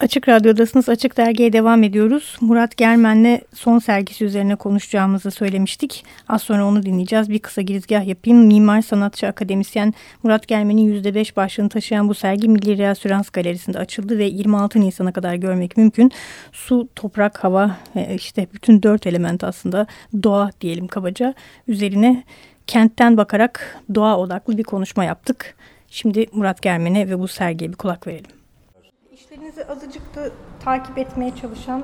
Açık Radyo'dasınız. Açık Dergi'ye devam ediyoruz. Murat Germen'le son sergisi üzerine konuşacağımızı söylemiştik. Az sonra onu dinleyeceğiz. Bir kısa girizgah yapayım. Mimar, sanatçı, akademisyen Murat Germen'in %5 başlığını taşıyan bu sergi Milli Reasürans Galerisi'nde açıldı ve 26 Nisan'a kadar görmek mümkün. Su, toprak, hava işte bütün dört element aslında doğa diyelim kabaca üzerine kentten bakarak doğa odaklı bir konuşma yaptık. Şimdi Murat Germen'e ve bu sergiye bir kulak verelim. İşlerinizi azıcık da takip etmeye çalışan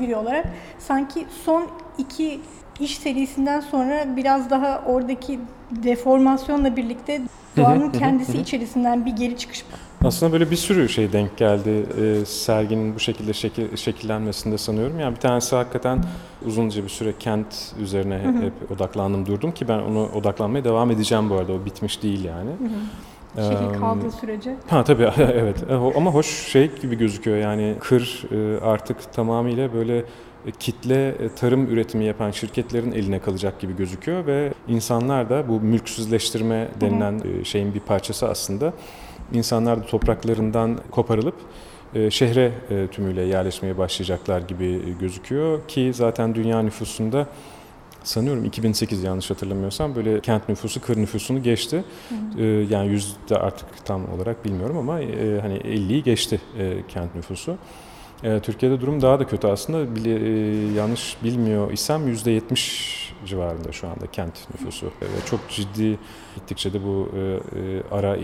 biri olarak sanki son iki iş serisinden sonra biraz daha oradaki deformasyonla birlikte doğanın kendisi içerisinden bir geri çıkış aslında böyle bir sürü şey denk geldi e, serginin bu şekilde şekil, şekillenmesinde sanıyorum. Yani bir tanesi hakikaten uzunca bir süre kent üzerine hep, hep odaklandım durdum ki ben onu odaklanmaya devam edeceğim bu arada. O bitmiş değil yani. Hı hı. Şehir kaldığı sürece. Ha tabii evet ama hoş şey gibi gözüküyor yani kır e, artık tamamıyla böyle kitle e, tarım üretimi yapan şirketlerin eline kalacak gibi gözüküyor ve insanlar da bu mülksüzleştirme denilen Hı. E, şeyin bir parçası aslında. İnsanlar da topraklarından koparılıp şehre tümüyle yerleşmeye başlayacaklar gibi gözüküyor ki zaten dünya nüfusunda sanıyorum 2008 yanlış hatırlamıyorsam böyle kent nüfusu kır nüfusunu geçti. Hı. Ee, yani yüzde artık tam olarak bilmiyorum ama e, hani 50'yi geçti e, kent nüfusu. E, Türkiye'de durum daha da kötü aslında. Bili, yanlış bilmiyor isem %70 civarında şu anda kent nüfusu. Ve çok ciddi gittikçe de bu e, e, ara e,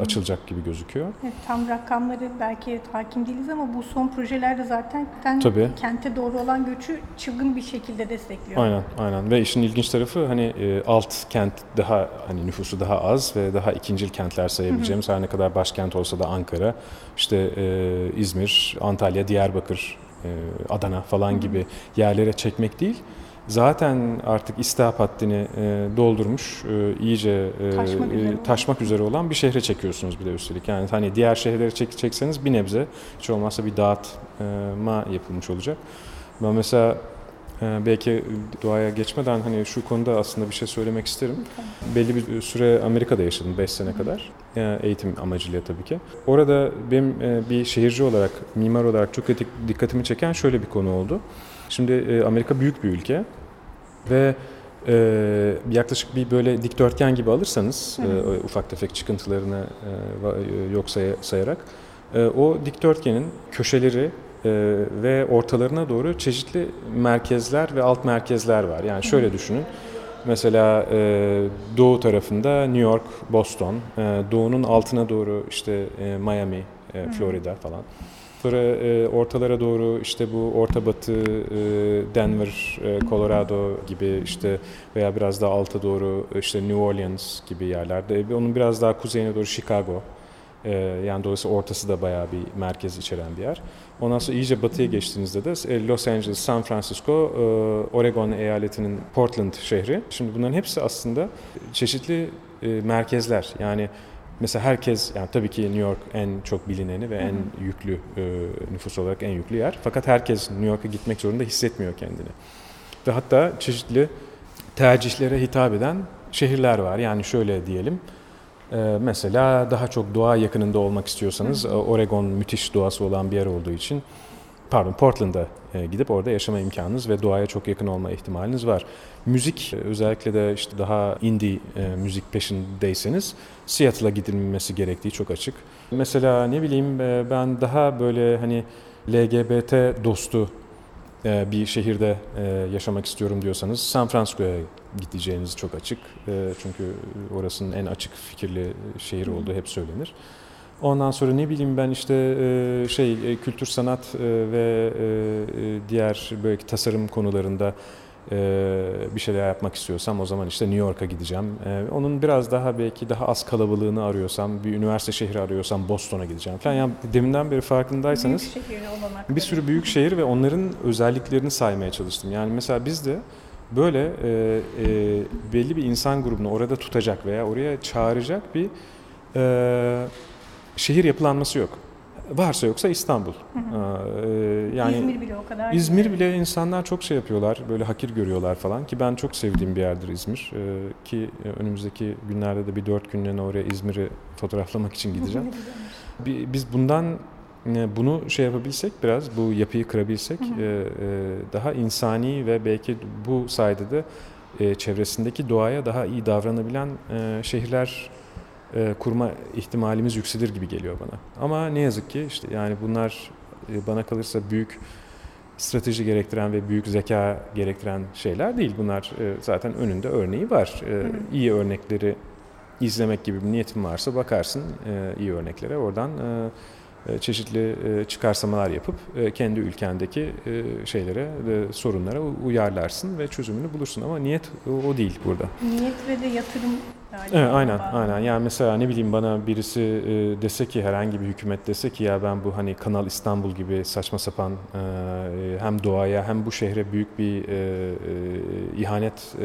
açılacak gibi gözüküyor. Evet, tam rakamları belki hakim değiliz ama bu son projelerde zaten Tabii. kente doğru olan göçü çılgın bir şekilde destekliyor. Aynen, aynen. Ve işin ilginç tarafı hani alt kent daha hani nüfusu daha az ve daha ikincil kentler sayabileceğimiz her ne kadar başkent olsa da Ankara, işte İzmir, Antalya, Diyarbakır, Adana falan gibi yerlere çekmek değil zaten artık istihap haddini e, doldurmuş, e, iyice e, taşmak, e, üzere. taşmak üzere olan bir şehre çekiyorsunuz bir de üstelik. Yani hani diğer şehirlere çek, çekseniz bir nebze hiç olmazsa bir dağıtma yapılmış olacak. Ben mesela e, belki duaya geçmeden hani şu konuda aslında bir şey söylemek isterim. Belli bir süre Amerika'da yaşadım 5 sene kadar. Yani eğitim amacıyla tabii ki. Orada benim e, bir şehirci olarak, mimar olarak çok dikkatimi çeken şöyle bir konu oldu. Şimdi e, Amerika büyük bir ülke ve e, yaklaşık bir böyle dikdörtgen gibi alırsanız e, ufak tefek çıkıntılarını e, yok say- sayarak e, o dikdörtgenin köşeleri e, ve ortalarına doğru çeşitli merkezler ve alt merkezler var. Yani şöyle düşünün. Mesela e, doğu tarafında New York, Boston, e, doğunun altına doğru işte e, Miami, e, Florida falan. Sonra e, ortalara doğru işte bu Orta Batı, e, Denver, e, Colorado gibi işte veya biraz daha alta doğru işte New Orleans gibi yerlerde. Onun biraz daha kuzeyine doğru Chicago. Yani dolayısıyla ortası da bayağı bir merkez içeren bir yer. Ondan sonra iyice batıya geçtiğinizde de Los Angeles, San Francisco, Oregon eyaletinin Portland şehri. Şimdi bunların hepsi aslında çeşitli merkezler. Yani Mesela herkes, yani tabii ki New York en çok bilineni ve en yüklü e, nüfus olarak en yüklü yer. Fakat herkes New York'a gitmek zorunda hissetmiyor kendini. Ve hatta çeşitli tercihlere hitap eden şehirler var. Yani şöyle diyelim, e, mesela daha çok doğa yakınında olmak istiyorsanız, Oregon müthiş doğası olan bir yer olduğu için pardon Portland'a e, gidip orada yaşama imkanınız ve doğaya çok yakın olma ihtimaliniz var. Müzik e, özellikle de işte daha indie e, müzik peşindeyseniz Seattle'a gidilmesi gerektiği çok açık. Mesela ne bileyim ben daha böyle hani LGBT dostu bir şehirde yaşamak istiyorum diyorsanız San Francisco'ya gideceğiniz çok açık. Çünkü orasının en açık fikirli şehir olduğu hep söylenir. Ondan sonra ne bileyim ben işte e, şey e, kültür sanat e, ve diğer böyle tasarım konularında bir şeyler yapmak istiyorsam o zaman işte New York'a gideceğim. Onun biraz daha belki daha az kalabalığını arıyorsam, bir üniversite şehri arıyorsam Boston'a gideceğim falan. Yani deminden beri farkındaysanız bir sürü büyük şehir ve onların özelliklerini saymaya çalıştım. Yani mesela biz de böyle e, e, belli bir insan grubunu orada tutacak veya oraya çağıracak bir e, şehir yapılanması yok. Varsa yoksa İstanbul. Hı hı. Ee, yani İzmir bile o kadar. İzmir bile insanlar çok şey yapıyorlar, böyle hakir görüyorlar falan ki ben çok sevdiğim bir yerdir İzmir. Ee, ki önümüzdeki günlerde de bir dört günlüğüne oraya İzmir'i fotoğraflamak için gideceğim. Biz bundan e, bunu şey yapabilsek biraz bu yapıyı kırabilsek hı hı. E, e, daha insani ve belki bu sayede de çevresindeki doğaya daha iyi davranabilen şehirler kurma ihtimalimiz yükselir gibi geliyor bana. Ama ne yazık ki işte yani bunlar bana kalırsa büyük strateji gerektiren ve büyük zeka gerektiren şeyler değil. Bunlar zaten önünde örneği var. Hı İyi örnekleri izlemek gibi bir niyetin varsa bakarsın iyi örneklere oradan e, çeşitli e, çıkarsamalar yapıp e, kendi ülkendeki şeylere, sorunlara uyarlarsın ve çözümünü bulursun. Ama niyet o değil burada. Niyet ve de yatırım Evet, aynen, aynen. Yani mesela ne bileyim bana birisi dese ki herhangi bir hükümet dese ki ya ben bu hani Kanal İstanbul gibi saçma sapan hem doğaya hem bu şehre büyük bir ihanet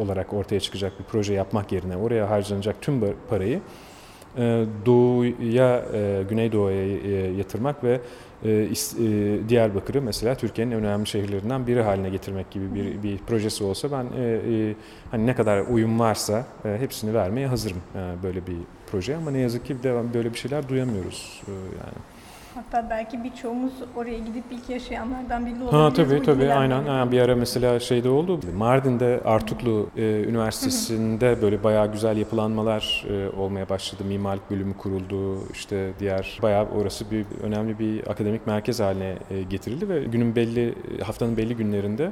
olarak ortaya çıkacak bir proje yapmak yerine oraya harcanacak tüm parayı e, doğuya, e, Güneydoğu'ya e, yatırmak ve Diyarbakır'ı mesela Türkiye'nin en önemli şehirlerinden biri haline getirmek gibi bir, bir projesi olsa ben hani ne kadar uyum varsa hepsini vermeye hazırım böyle bir proje ama ne yazık ki böyle bir şeyler duyamıyoruz yani. Hatta belki birçoğumuz oraya gidip ilk yaşayanlardan biri olabilir. Ha tabii tabii aynen. Yani bir ara mesela şeyde oldu. Mardin'de Artuklu e, Üniversitesi'nde böyle bayağı güzel yapılanmalar e, olmaya başladı. Mimarlık bölümü kuruldu. İşte diğer bayağı orası bir önemli bir akademik merkez haline e, getirildi ve günün belli haftanın belli günlerinde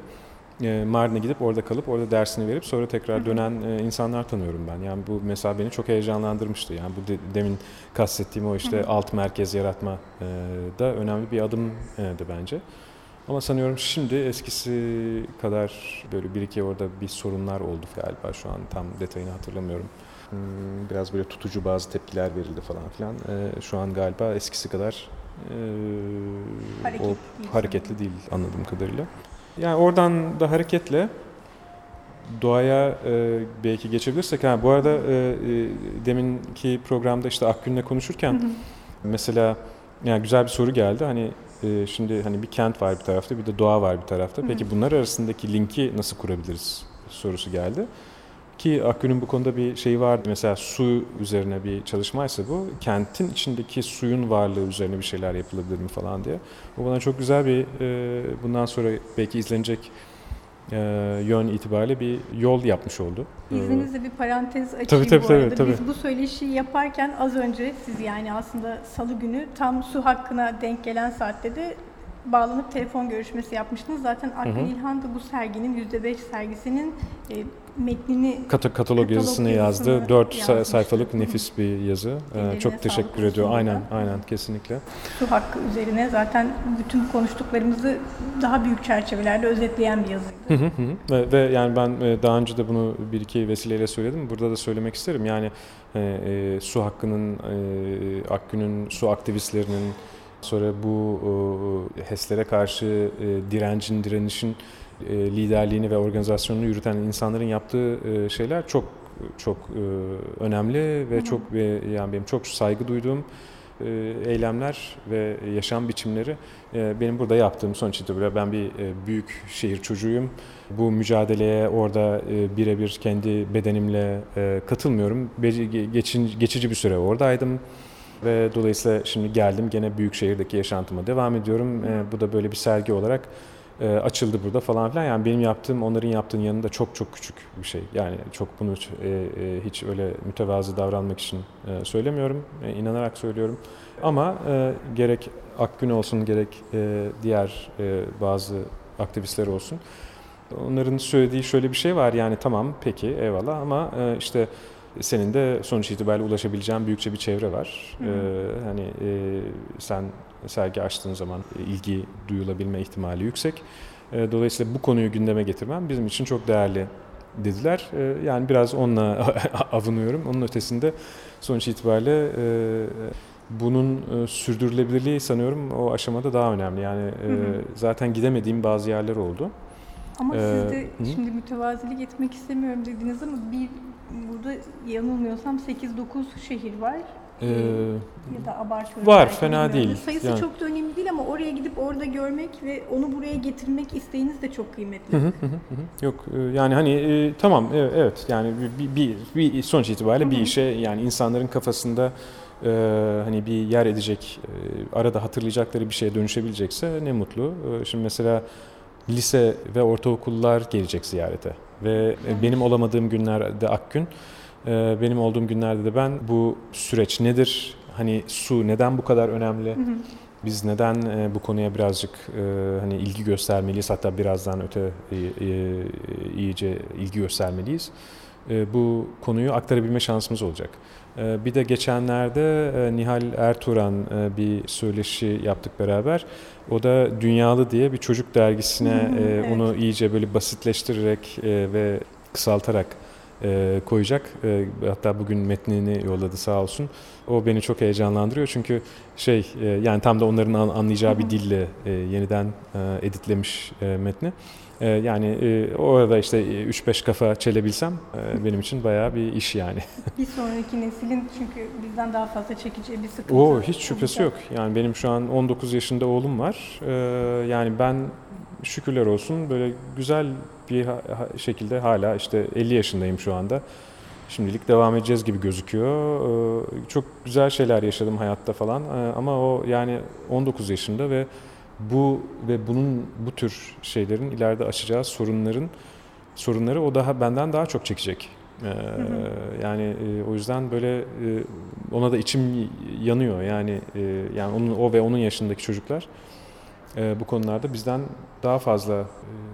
Mardin'e gidip orada kalıp orada dersini verip sonra tekrar dönen insanlar tanıyorum ben. Yani bu mesela beni çok heyecanlandırmıştı. Yani bu de, demin kastettiğim o işte alt merkez yaratma da önemli bir adımdı bence. Ama sanıyorum şimdi eskisi kadar böyle bir iki orada bir sorunlar oldu galiba şu an tam detayını hatırlamıyorum. Hmm, biraz böyle tutucu bazı tepkiler verildi falan filan. Şu an galiba eskisi kadar hareketli, o, hareketli değil anladığım kadarıyla. Yani oradan da hareketle doğaya e, belki geçebilirsek. Ha, bu arada e, e, deminki programda işte Akgün'le konuşurken hı hı. mesela yani güzel bir soru geldi. Hani e, şimdi hani bir kent var bir tarafta bir de doğa var bir tarafta. Peki bunlar arasındaki linki nasıl kurabiliriz sorusu geldi. Ki Akgün'ün bu konuda bir şeyi vardı. Mesela su üzerine bir çalışmaysa bu. Kentin içindeki suyun varlığı üzerine bir şeyler yapılabilir mi falan diye. Bu bana çok güzel bir e, bundan sonra belki izlenecek e, yön itibariyle bir yol yapmış oldu. İzninizle bir parantez açayım tabii, tabii, bu arada. Tabii, tabii. Biz bu söyleşiyi yaparken az önce siz yani aslında salı günü tam su hakkına denk gelen saatte de bağlanıp telefon görüşmesi yapmıştınız. Zaten Akgün İlhan da bu serginin %5 sergisinin e, metnini Kat katalog yazısını yazdı. Dört sayfalık nefis bir yazı. Ee, çok teşekkür ediyor. Aynen, aynen kesinlikle. Su hakkı üzerine zaten bütün konuştuklarımızı daha büyük çerçevelerde özetleyen bir yazıydı. Hı hı hı. Ve, ve yani ben e, daha önce de bunu bir iki vesileyle söyledim. Burada da söylemek isterim. Yani e, e, su hakkının, e, Akgün'ün, su aktivistlerinin sonra bu e, HES'lere karşı e, direncin, direnişin liderliğini ve organizasyonunu yürüten insanların yaptığı e, şeyler çok çok e, önemli ve çok yani benim çok saygı duyduğum eylemler ve yaşam biçimleri benim burada yaptığım sonuç itibariyle ben bir büyük şehir çocuğuyum. Bu mücadeleye orada birebir kendi bedenimle katılmıyorum. Geçici bir süre oradaydım ve dolayısıyla şimdi geldim gene büyük şehirdeki yaşantıma devam ediyorum. Bu da böyle bir sergi olarak e, açıldı burada falan filan. Yani benim yaptığım onların yaptığının yanında çok çok küçük bir şey. Yani çok bunu e, e, hiç öyle mütevazı davranmak için e, söylemiyorum. E, inanarak söylüyorum. Ama e, gerek Akgün olsun gerek e, diğer e, bazı aktivistler olsun. Onların söylediği şöyle bir şey var yani tamam peki eyvallah ama e, işte senin de sonuç itibariyle ulaşabileceğin büyükçe bir çevre var. Hı. Ee, hani e, sen sergi açtığın zaman ilgi duyulabilme ihtimali yüksek. E, dolayısıyla bu konuyu gündeme getirmem bizim için çok değerli dediler. E, yani biraz onunla avunuyorum. Onun ötesinde sonuç itibariyle e, bunun e, sürdürülebilirliği sanıyorum o aşamada daha önemli. Yani e, hı hı. zaten gidemediğim bazı yerler oldu. Ama ee, siz de hı? şimdi mütevazilik etmek istemiyorum dediniz ama bir burada yanılmıyorsam 8-9 şehir var. Ee, ya da abartıyorum. Var, fena değil. Sayısı yani. çok da önemli değil ama oraya gidip orada görmek ve onu buraya getirmek isteğiniz de çok kıymetli. Hı hı hı hı. Yok e, yani hani e, tamam evet yani bir, bir, bir sonuç itibariyle hı hı. bir işe yani insanların kafasında e, hani bir yer edecek, e, arada hatırlayacakları bir şeye dönüşebilecekse ne mutlu. E, şimdi mesela lise ve ortaokullar gelecek ziyarete ve evet. benim olamadığım günlerde Akgün, e, benim olduğum günlerde de ben bu süreç nedir? Hani su neden bu kadar önemli? Hı hı. Biz neden e, bu konuya birazcık e, hani ilgi göstermeliyiz? Hatta birazdan öte e, e, iyice ilgi göstermeliyiz. E, bu konuyu aktarabilme şansımız olacak. E, bir de geçenlerde e, Nihal Ertuğran e, bir söyleşi yaptık beraber. O da Dünyalı diye bir çocuk dergisine e, onu iyice böyle basitleştirerek e, ve kısaltarak e, koyacak. E, hatta bugün metnini yolladı sağ olsun. O beni çok heyecanlandırıyor çünkü şey e, yani tam da onların anlayacağı bir dille e, yeniden e, editlemiş e, metni. E, yani e, orada işte 3-5 kafa çelebilsem e, benim için bayağı bir iş yani. bir sonraki neslin çünkü bizden daha fazla çekeceği bir sıkıntı. Oo, hiç şüphesi yok. Yani benim şu an 19 yaşında oğlum var. E, yani ben şükürler olsun böyle güzel bir şekilde hala işte 50 yaşındayım şu anda. Şimdilik devam edeceğiz gibi gözüküyor. Ee, çok güzel şeyler yaşadım hayatta falan ee, ama o yani 19 yaşında ve bu ve bunun bu tür şeylerin ileride aşacağı sorunların sorunları o daha benden daha çok çekecek. Ee, yani e, o yüzden böyle e, ona da içim yanıyor. Yani e, yani onun o ve onun yaşındaki çocuklar bu konularda bizden daha fazla e,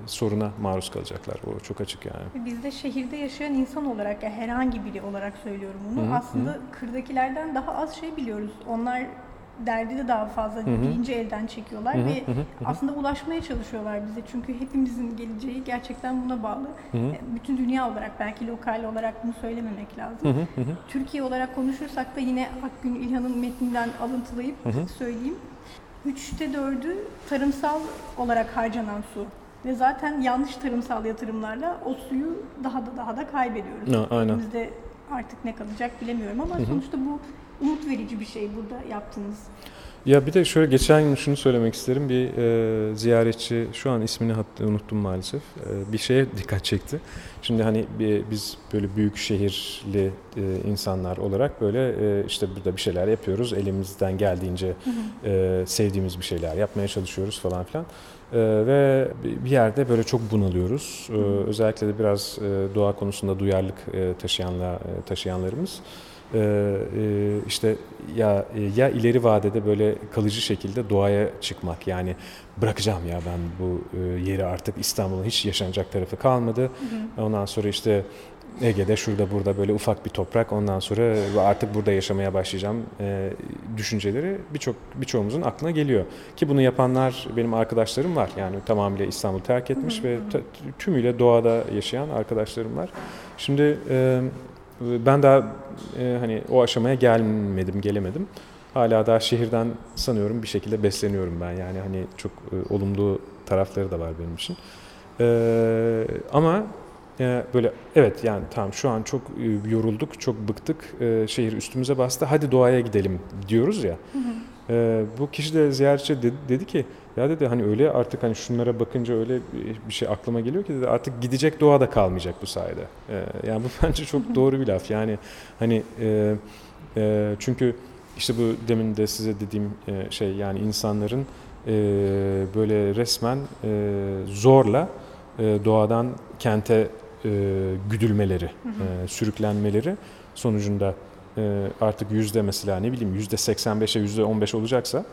soruna maruz kalacaklar. O çok açık yani. Biz de şehirde yaşayan insan olarak, yani herhangi biri olarak söylüyorum bunu. Hı-hı. Aslında Hı-hı. kırdakilerden daha az şey biliyoruz. Onlar derdi de daha fazla Hı-hı. bilinci elden çekiyorlar Hı-hı. ve Hı-hı. aslında ulaşmaya çalışıyorlar bize. Çünkü hepimizin geleceği gerçekten buna bağlı. Hı-hı. E, bütün dünya olarak belki lokal olarak bunu söylememek lazım. Hı-hı. Türkiye olarak konuşursak da yine Akgün İlhan'ın metninden alıntılayıp Hı-hı. söyleyeyim. Üçte dördü tarımsal olarak harcanan su. Ve zaten yanlış tarımsal yatırımlarla o suyu daha da daha da kaybediyoruz. Ha, aynen. Elimizde artık ne kalacak bilemiyorum ama Hı-hı. sonuçta bu umut verici bir şey burada yaptığınız. Ya bir de şöyle geçen gün şunu söylemek isterim. Bir e, ziyaretçi, şu an ismini hatta unuttum maalesef, e, bir şeye dikkat çekti. Şimdi hani bir, biz böyle büyük şehirli e, insanlar olarak böyle e, işte burada bir şeyler yapıyoruz. Elimizden geldiğince hı hı. E, sevdiğimiz bir şeyler yapmaya çalışıyoruz falan filan. E, ve bir yerde böyle çok bunalıyoruz. E, özellikle de biraz e, doğa konusunda duyarlılık e, taşıyanla, e, taşıyanlarımız. Ee, e, işte ya e, ya ileri vadede böyle kalıcı şekilde doğaya çıkmak yani bırakacağım ya ben bu e, yeri artık İstanbul'un hiç yaşanacak tarafı kalmadı. Hı hı. Ondan sonra işte Ege'de şurada burada böyle ufak bir toprak ondan sonra artık burada yaşamaya başlayacağım e, düşünceleri birçok birçoğumuzun aklına geliyor. Ki bunu yapanlar benim arkadaşlarım var. Yani tamamıyla İstanbul terk etmiş hı hı. ve tümüyle doğada yaşayan arkadaşlarım var. Şimdi e, ben daha e, hani o aşamaya gelmedim, gelemedim. Hala daha şehirden sanıyorum bir şekilde besleniyorum ben. Yani hani çok e, olumlu tarafları da var benim için. E, ama e, böyle evet yani tamam şu an çok e, yorulduk, çok bıktık. E, şehir üstümüze bastı. Hadi doğaya gidelim diyoruz ya. Hı hı. E, bu kişi de ziyaretçi dedi, dedi ki ya dedi hani öyle artık hani şunlara bakınca öyle bir şey aklıma geliyor ki dedi artık gidecek doğa da kalmayacak bu sayede. Ee, yani bu bence çok doğru bir laf. Yani hani e, e, çünkü işte bu demin de size dediğim e, şey yani insanların e, böyle resmen e, zorla e, doğadan kente e, güdülmeleri, e, sürüklenmeleri sonucunda e, artık yüzde mesela ne bileyim yüzde 85'e yüzde 15 olacaksa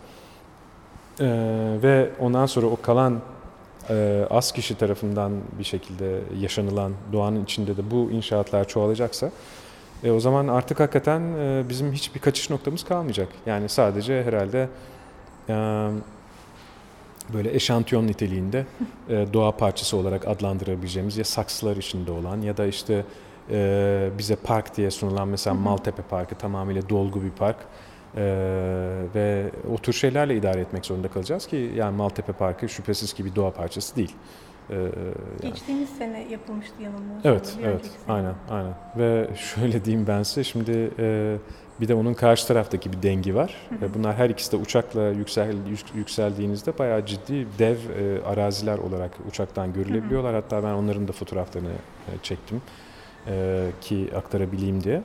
ee, ve ondan sonra o kalan e, az kişi tarafından bir şekilde yaşanılan doğanın içinde de bu inşaatlar çoğalacaksa e, o zaman artık hakikaten e, bizim hiçbir kaçış noktamız kalmayacak. Yani sadece herhalde e, böyle eşantiyon niteliğinde e, doğa parçası olarak adlandırabileceğimiz ya saksılar içinde olan ya da işte e, bize park diye sunulan mesela Maltepe Parkı tamamıyla dolgu bir park. Ee, ve o tür şeylerle idare etmek zorunda kalacağız ki yani Maltepe Parkı şüphesiz ki bir doğa parçası değil. Ee, yani. Geçtiğimiz sene yapılmıştı yanılmıyorsam. Evet, evet, aynen, aynen. Ve şöyle diyeyim ben size, şimdi e, bir de onun karşı taraftaki bir dengi var. Hı hı. Bunlar her ikisi de uçakla yüksel, yükseldiğinizde bayağı ciddi dev e, araziler olarak uçaktan görülebiliyorlar. Hı hı. Hatta ben onların da fotoğraflarını e, çektim e, ki aktarabileyim diye.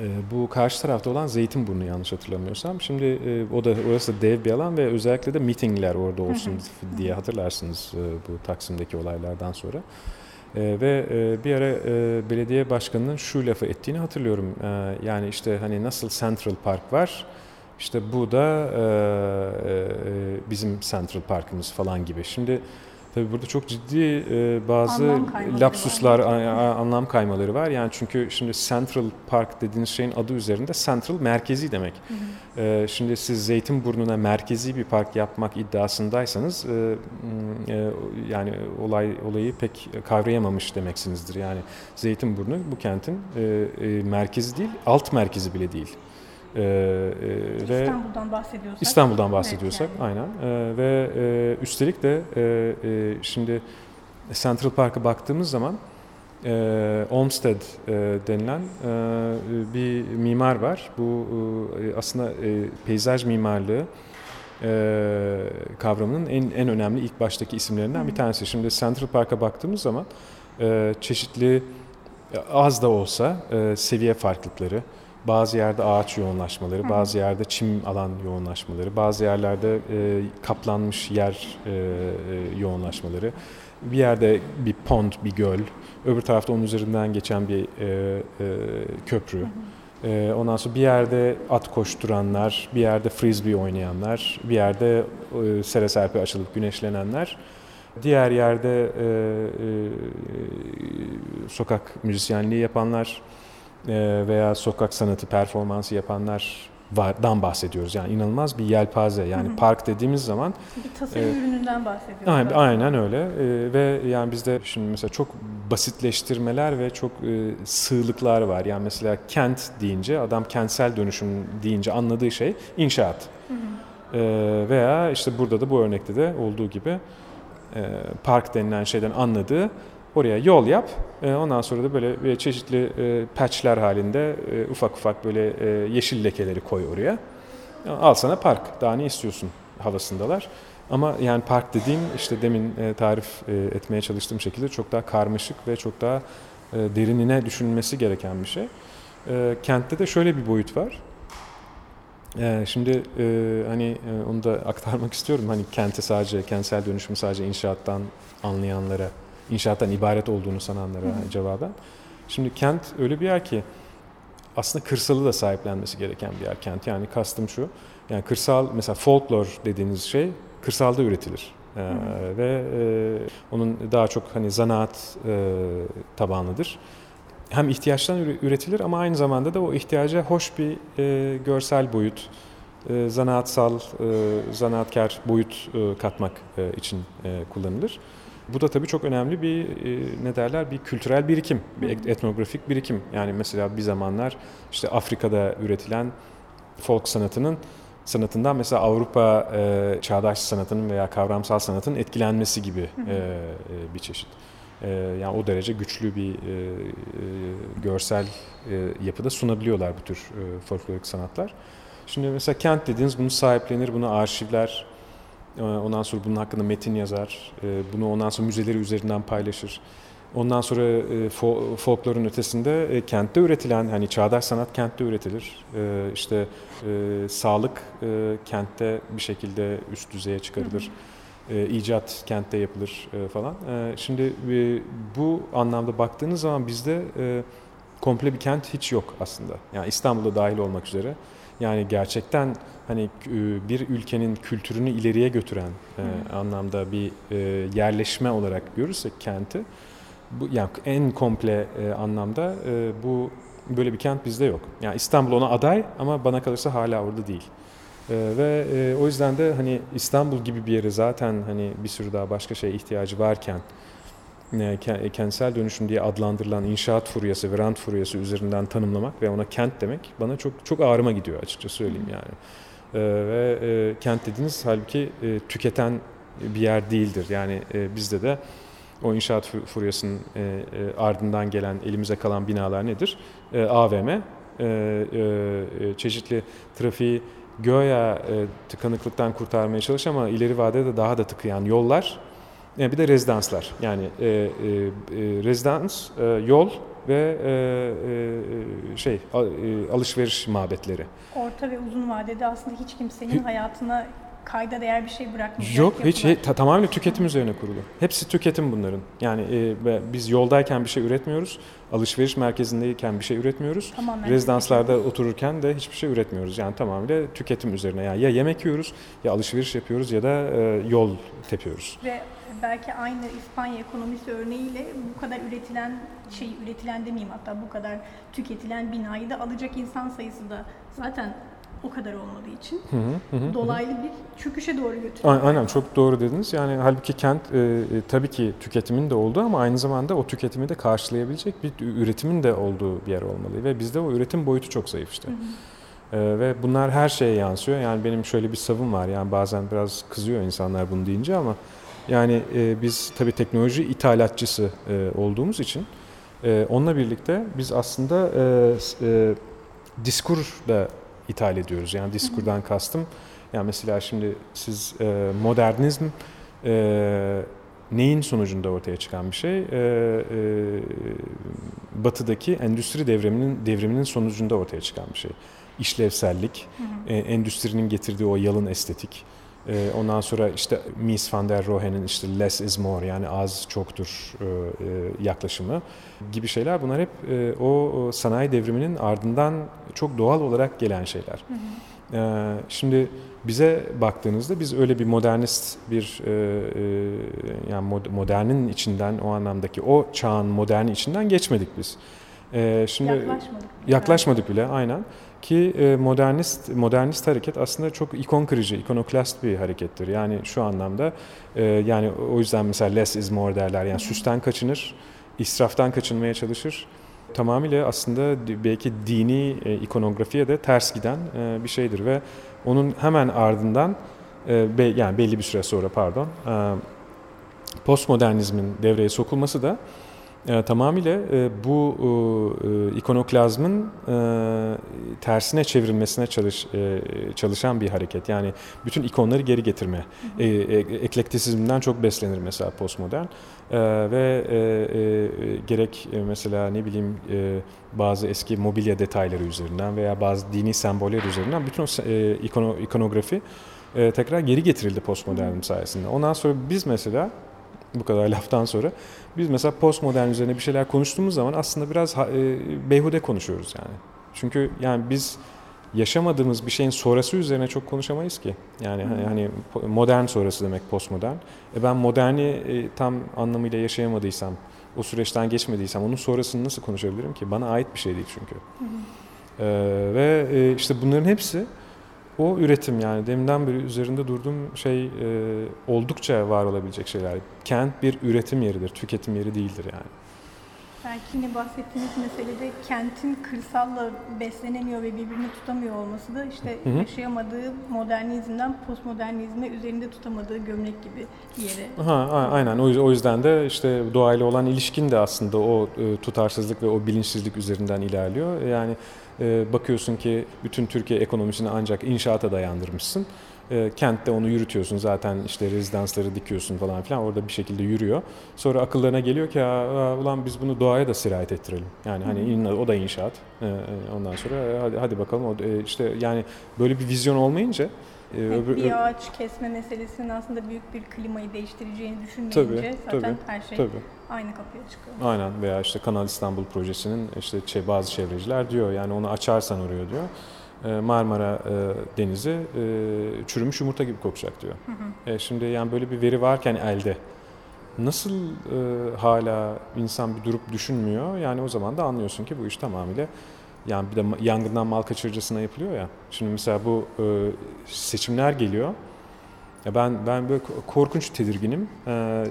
Evet bu karşı tarafta olan Zeytinburnu yanlış hatırlamıyorsam. Şimdi e, o da orası da dev bir alan ve özellikle de mitingler orada olsun diye hatırlarsınız e, bu Taksim'deki olaylardan sonra. E, ve e, bir ara e, belediye başkanının şu lafı ettiğini hatırlıyorum. E, yani işte hani nasıl Central Park var, işte bu da e, e, bizim Central Park'ımız falan gibi. Şimdi Tabii burada çok ciddi e, bazı anlam lapsuslar, var. A, anlam kaymaları var. Yani çünkü şimdi Central Park dediğiniz şeyin adı üzerinde Central merkezi demek. Hı hı. E, şimdi siz Zeytinburnu'na merkezi bir park yapmak iddiasındaysanız e, e, yani olay olayı pek kavrayamamış demeksinizdir. Yani Zeytinburnu bu kentin e, e, merkezi değil, alt merkezi bile değil. Ee, e, ve İstanbul'dan bahsediyorsak. İstanbul'dan bahsediyorsak evet, yani. aynen. Ee, ve e, üstelik de e, e, şimdi Central Park'a baktığımız zaman e, Olmsted e, denilen e, bir mimar var. Bu e, aslında e, peyzaj mimarlığı e, kavramının en en önemli ilk baştaki isimlerinden bir tanesi. Şimdi Central Park'a baktığımız zaman e, çeşitli az da olsa e, seviye farklılıkları, bazı yerde ağaç yoğunlaşmaları, bazı yerde çim alan yoğunlaşmaları, bazı yerlerde e, kaplanmış yer e, e, yoğunlaşmaları, bir yerde bir pond, bir göl, öbür tarafta onun üzerinden geçen bir e, e, köprü. Hı hı. E, ondan sonra bir yerde at koşturanlar, bir yerde frisbee oynayanlar, bir yerde e, sere serpe açılıp güneşlenenler. Diğer yerde e, e, sokak müzisyenliği yapanlar, veya sokak sanatı performansı yapanlar dan bahsediyoruz. Yani inanılmaz bir yelpaze. Yani Hı-hı. park dediğimiz zaman bir tasarım e, ürününden bahsediyoruz. Aynen, aynen öyle. E, ve yani bizde şimdi mesela çok basitleştirmeler ve çok e, sığlıklar var. Yani mesela kent deyince adam kentsel dönüşüm deyince anladığı şey inşaat. E, veya işte burada da bu örnekte de olduğu gibi e, park denilen şeyden anladığı Oraya yol yap. E, ondan sonra da böyle çeşitli e, patchler halinde e, ufak ufak böyle yeşil lekeleri koy oraya. Al sana park. Daha ne istiyorsun havasındalar. Ama yani park dediğim işte demin tarif etmeye çalıştığım şekilde çok daha karmaşık ve çok daha derinine düşünülmesi gereken bir şey. Kentte de şöyle bir boyut var. Şimdi hani onu da aktarmak istiyorum. Hani kenti sadece, kentsel dönüşümü sadece inşaattan anlayanlara inşaattan ibaret olduğunu sananlara Hı. cevaben. Şimdi kent öyle bir yer ki aslında kırsalı da sahiplenmesi gereken bir yer kent. Yani kastım şu. Yani kırsal mesela folklor dediğiniz şey kırsalda üretilir. Ee, ve e, onun daha çok hani zanaat e, tabanlıdır. Hem ihtiyaçtan üretilir ama aynı zamanda da o ihtiyaca hoş bir e, görsel boyut, e, zanaatsal, e, zanaatkar boyut e, katmak e, için e, kullanılır. Bu da tabii çok önemli bir e, ne derler bir kültürel birikim, bir etnografik birikim. Yani mesela bir zamanlar işte Afrika'da üretilen folk sanatının sanatından mesela Avrupa e, çağdaş sanatının veya kavramsal sanatın etkilenmesi gibi e, e, bir çeşit. E, yani o derece güçlü bir e, e, görsel e, yapıda sunabiliyorlar bu tür e, folklorik sanatlar. Şimdi mesela kent dediğiniz bunu sahiplenir, bunu arşivler, ondan sonra bunun hakkında metin yazar. Ee, bunu ondan sonra müzeleri üzerinden paylaşır. Ondan sonra e, folklorun ötesinde e, kentte üretilen, hani çağdaş sanat kentte üretilir. Ee, işte e, sağlık kentte bir şekilde üst düzeye çıkarılır. İcat kentte yapılır falan. Şimdi bu anlamda baktığınız zaman bizde komple bir kent hiç yok aslında. Yani İstanbul'da dahil olmak üzere. Yani gerçekten hani e, bir ülkenin kültürünü ileriye götüren e, anlamda bir e, yerleşme olarak görürsek kenti bu yani en komple anlamda bu böyle bir kent bizde yok. Yani İstanbul ona aday ama bana kalırsa hala orada değil. E, ve e, o yüzden de hani İstanbul gibi bir yere zaten hani bir sürü daha başka şeye ihtiyacı varken kentsel dönüşüm diye adlandırılan inşaat furyası ve rant furyası üzerinden tanımlamak ve ona kent demek bana çok çok ağrıma gidiyor açıkça söyleyeyim yani. E, ve e, kent dediğiniz halbuki e, tüketen bir yer değildir. Yani e, bizde de o inşaat furyasının e, e, ardından gelen elimize kalan binalar nedir? E, AVM, e, e, çeşitli trafiği göya e, tıkanıklıktan kurtarmaya çalış ama ileri vadede daha da tıkayan yollar yani bir de rezidanslar. Yani e, e, e, rezidans, e, yol, ve e, e, şey a, e, alışveriş mabetleri. Orta ve uzun vadede aslında hiç kimsenin hayatına kayda değer bir şey bırakmayacak. Yok hiç, hiç tamamen tüketim üzerine kurulu. Hepsi tüketim bunların. Yani e, biz yoldayken bir şey üretmiyoruz. Alışveriş merkezindeyken bir şey üretmiyoruz. Tamamen Rezidanslarda tüketim. otururken de hiçbir şey üretmiyoruz. Yani tamamıyla tüketim üzerine. Yani ya yemek yiyoruz ya alışveriş yapıyoruz ya da e, yol tepiyoruz. Ve belki aynı İspanya ekonomisi örneğiyle bu kadar üretilen şey üretilen demeyeyim hatta bu kadar tüketilen binayı da alacak insan sayısı da zaten o kadar olmadığı için hı hı, hı, dolaylı bir çöküşe doğru götürüyor. Aynen çok doğru dediniz. Yani halbuki kent e, e, tabii ki tüketimin de olduğu ama aynı zamanda o tüketimi de karşılayabilecek bir üretimin de olduğu bir yer olmalı ve bizde o üretim boyutu çok zayıf işte. Hı hı. E, ve bunlar her şeye yansıyor. Yani benim şöyle bir savım var. Yani bazen biraz kızıyor insanlar bunu deyince ama yani e, biz tabii teknoloji ithalatçısı e, olduğumuz için e, onunla birlikte biz aslında e, e, diskur da ithal ediyoruz. Yani diskurdan kastım yani mesela şimdi siz e, modernizm e, neyin sonucunda ortaya çıkan bir şey? E, e, batıdaki endüstri devriminin devriminin sonucunda ortaya çıkan bir şey. İşlevsellik, hı hı. E, endüstrinin getirdiği o yalın estetik, e, ondan sonra işte Mies van der Rohe'nin işte less is more yani az çoktur e, e, yaklaşımı gibi şeyler bunlar hep e, o sanayi devriminin ardından çok doğal olarak gelen şeyler. Hı hı. E, şimdi bize baktığınızda biz öyle bir modernist bir e, e, yani modernin içinden o anlamdaki o çağın moderni içinden geçmedik biz. E, şimdi yaklaşmadık. Yaklaşmadık bile aynen. Ki e, modernist modernist hareket aslında çok ikon kırıcı, ikonoklast bir harekettir. Yani şu anlamda e, yani o yüzden mesela less is more derler. Yani süsten kaçınır, israftan kaçınmaya çalışır. Tamamıyla aslında belki dini e, ikonografiye de ters giden bir şeydir ve onun hemen ardından yani belli bir süre sonra pardon postmodernizmin devreye sokulması da e, tamamıyla e, bu e, ikonoklazmın e, tersine çevrilmesine çalış, e, çalışan bir hareket. Yani bütün ikonları geri getirme. E, e, eklektisizmden çok beslenir mesela postmodern. E, ve e, e, gerek e, mesela ne bileyim e, bazı eski mobilya detayları üzerinden veya bazı dini semboller üzerinden bütün o e, ikono, ikonografi e, tekrar geri getirildi postmodernizm sayesinde. Ondan sonra biz mesela bu kadar laftan sonra. Biz mesela postmodern üzerine bir şeyler konuştuğumuz zaman aslında biraz e, beyhude konuşuyoruz yani. Çünkü yani biz yaşamadığımız bir şeyin sonrası üzerine çok konuşamayız ki. Yani hani, hani modern sonrası demek postmodern. E ben moderni e, tam anlamıyla yaşayamadıysam, o süreçten geçmediysem onun sonrasını nasıl konuşabilirim ki? Bana ait bir şey değil çünkü. Hı. E, ve e, işte bunların hepsi o üretim yani deminden beri üzerinde durduğum şey e, oldukça var olabilecek şeyler. Kent bir üretim yeridir, tüketim yeri değildir yani. Belki yine bahsettiğiniz meselede kentin kırsalla beslenemiyor ve birbirini tutamıyor olması da işte hı hı. yaşayamadığı modernizmden postmodernizme üzerinde tutamadığı gömlek gibi bir yere. Ha, aynen o yüzden de işte doğayla olan ilişkin de aslında o e, tutarsızlık ve o bilinçsizlik üzerinden ilerliyor. Yani e, bakıyorsun ki bütün Türkiye ekonomisini ancak inşaata dayandırmışsın. E, kentte onu yürütüyorsun zaten işte rezidansları dikiyorsun falan filan orada bir şekilde yürüyor. Sonra akıllarına geliyor ki ulan biz bunu doğaya da sirayet ettirelim. Yani hani o da inşaat. E, ondan sonra hadi, hadi bakalım o, işte yani böyle bir vizyon olmayınca öbür, bir ağaç kesme meselesinin aslında büyük bir klimayı değiştireceğini düşünmeyince tabii, zaten tabii, her şey tabii. aynı kapıya çıkıyor. Aynen veya işte Kanal İstanbul projesinin işte şey, bazı çevreciler diyor yani onu açarsan oraya diyor e, Marmara e, Denizi e, çürümüş yumurta gibi kokacak diyor. Hı hı. E, şimdi yani böyle bir veri varken elde nasıl hala insan bir durup düşünmüyor? Yani o zaman da anlıyorsun ki bu iş tamamıyla yani bir de yangından mal kaçırıcısına yapılıyor ya. Şimdi mesela bu seçimler geliyor. Ya ben ben böyle korkunç tedirginim.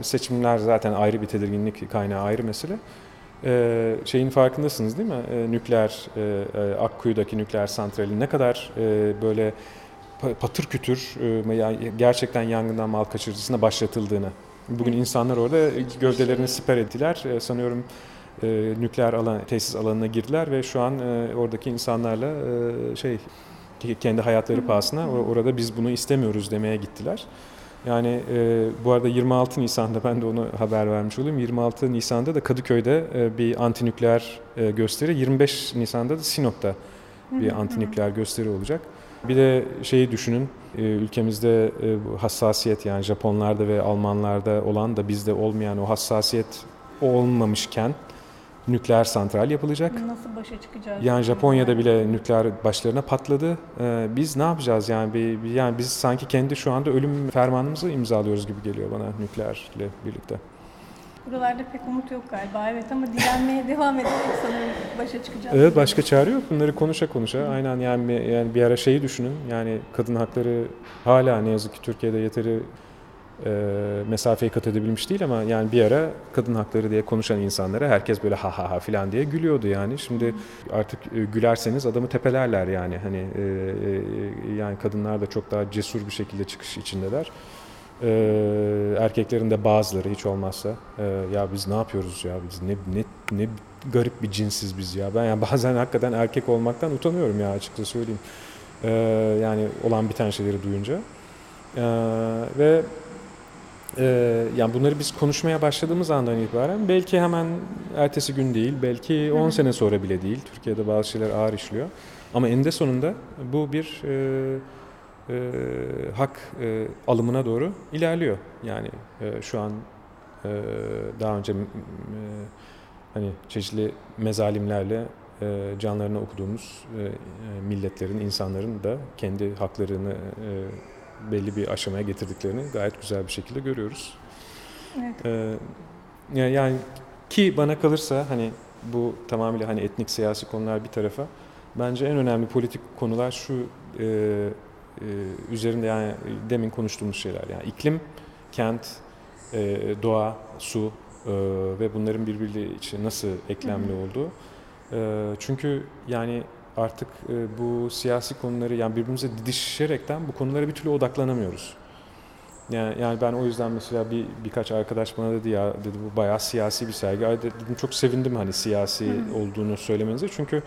Seçimler zaten ayrı bir tedirginlik kaynağı ayrı mesele. E, şeyin farkındasınız değil mi? E, nükleer e, e, Akkuyu'daki nükleer santralin ne kadar e, böyle patır kütür e, gerçekten yangından mal kaçırıcısına başlatıldığını. Bugün insanlar orada gövdelerini siper ettiler. E, sanıyorum e, nükleer alan tesis alanına girdiler ve şu an e, oradaki insanlarla e, şey kendi hayatları pahasına orada biz bunu istemiyoruz demeye gittiler. Yani e, bu arada 26 Nisan'da ben de onu haber vermiş olayım. 26 Nisan'da da Kadıköy'de e, bir antinükleer e, gösteri. 25 Nisan'da da Sinop'ta bir antinükleer gösteri olacak. Bir de şeyi düşünün, e, ülkemizde e, hassasiyet yani Japonlarda ve Almanlarda olan da bizde olmayan o hassasiyet olmamışken nükleer santral yapılacak. Nasıl başa çıkacağız? Yani Japonya'da bile nükleer başlarına patladı. Ee, biz ne yapacağız yani? Bir, bir- yani biz sanki kendi şu anda ölüm fermanımızı imzalıyoruz gibi geliyor bana nükleerle birlikte. Buralarda pek umut yok galiba evet ama direnmeye devam ederek sanırım başa çıkacağız. Evet başka çare yok. Bunları konuşa konuşa. Aynen yani yani bir ara şeyi düşünün. Yani kadın hakları hala ne yazık ki Türkiye'de yeteri e, mesafeyi kat edebilmiş değil ama yani bir ara kadın hakları diye konuşan insanlara herkes böyle ha ha ha filan diye gülüyordu yani. Şimdi artık e, gülerseniz adamı tepelerler yani. Hani e, e, yani kadınlar da çok daha cesur bir şekilde çıkış içindeler. E, erkeklerin de bazıları hiç olmazsa e, ya biz ne yapıyoruz ya biz ne ne ne garip bir cinsiz biz ya. Ben yani bazen hakikaten erkek olmaktan utanıyorum ya açıkça söyleyeyim. E, yani olan biten şeyleri duyunca. E, ve e, yani bunları biz konuşmaya başladığımız andan itibaren belki hemen ertesi gün değil, belki 10 sene sonra bile değil. Türkiye'de bazı şeyler ağır işliyor. Ama eninde sonunda bu bir e, e, hak e, alımına doğru ilerliyor. Yani e, şu an e, daha önce e, hani çeşitli mezalimlerle e, canlarını okuduğumuz e, e, milletlerin, insanların da kendi haklarını e, belli bir aşamaya getirdiklerini gayet güzel bir şekilde görüyoruz. Evet. Ee, ya- yani ki bana kalırsa hani bu tamamıyla hani etnik siyasi konular bir tarafa bence en önemli politik konular şu e, e, üzerinde yani demin konuştuğumuz şeyler yani iklim, kent, e, doğa, su e, ve bunların birbiri için nasıl eklemli olduğu. E, çünkü yani artık e, bu siyasi konuları yani birbirimize didişerekten bu konulara bir türlü odaklanamıyoruz. Yani, yani ben o yüzden mesela bir birkaç arkadaş bana dedi ya dedi bu bayağı siyasi bir sergi. Ay dedim çok sevindim hani siyasi olduğunu söylemenize. Çünkü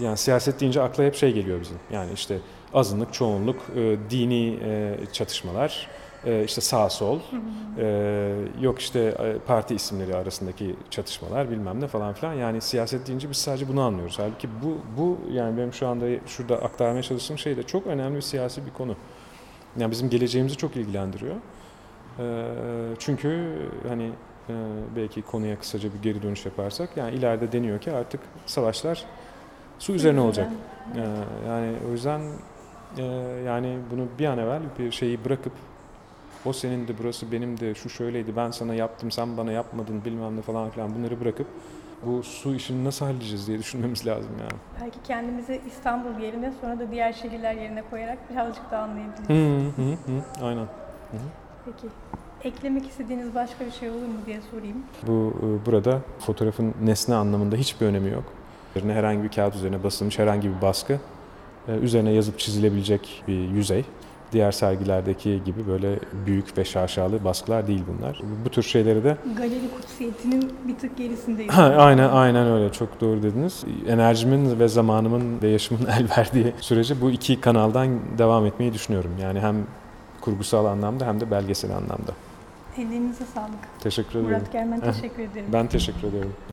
yani siyaset deyince akla hep şey geliyor bizim. Yani işte azınlık, çoğunluk, e, dini e, çatışmalar, e, işte sağ sol, e, yok işte e, parti isimleri arasındaki çatışmalar bilmem ne falan filan. Yani siyaset deyince biz sadece bunu anlıyoruz. Halbuki bu bu yani benim şu anda şurada aktarmaya çalıştığım şey de çok önemli bir siyasi bir konu. Yani bizim geleceğimizi çok ilgilendiriyor. Ee, çünkü hani e, belki konuya kısaca bir geri dönüş yaparsak yani ileride deniyor ki artık savaşlar su üzerine olacak. Ee, yani o yüzden e, yani bunu bir an evvel bir şeyi bırakıp o senin de burası benim de şu şöyleydi ben sana yaptım sen bana yapmadın bilmem ne falan filan bunları bırakıp bu su işini nasıl halledeceğiz diye düşünmemiz lazım yani. Belki kendimizi İstanbul yerine sonra da diğer şehirler yerine koyarak birazcık daha anlayabiliriz. Hı hı hı, aynen. Peki. Eklemek istediğiniz başka bir şey olur mu diye sorayım. Bu e, burada fotoğrafın nesne anlamında hiçbir önemi yok. Üzerine herhangi bir kağıt üzerine basılmış herhangi bir baskı, e, üzerine yazıp çizilebilecek bir yüzey. Diğer sergilerdeki gibi böyle büyük ve şaşalı baskılar değil bunlar. Bu tür şeyleri de Galeri kutsiyetinin bir tık gerisindeyiz. Ha, aynen aynen öyle çok doğru dediniz. Enerjimin ve zamanımın ve yaşımın el verdiği sürece bu iki kanaldan devam etmeyi düşünüyorum. Yani hem kurgusal anlamda hem de belgesel anlamda. Ellerinize sağlık. Teşekkür ederim. Murat Germen teşekkür ederim. Ben teşekkür ederim.